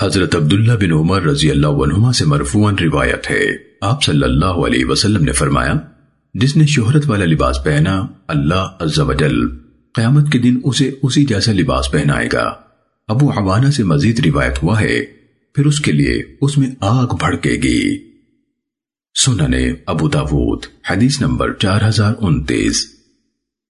حضرت عبداللہ بن عمر رضی اللہ عنہما سے مرفوعاً روایت ہے۔ آپ صلی اللہ علیہ وسلم نے فرمایا، جس نے شہرت والا لباس پہنا، اللہ عز و جل قیامت کے دن اسے اسی جیسا لباس پہنائے گا۔ ابو حوانہ سے مزید روایت ہوا ہے، پھر اس کے لیے اس میں آگ بھڑکے گی۔ سننے ابو داود، حدیث نمبر چار ہزار انتیس۔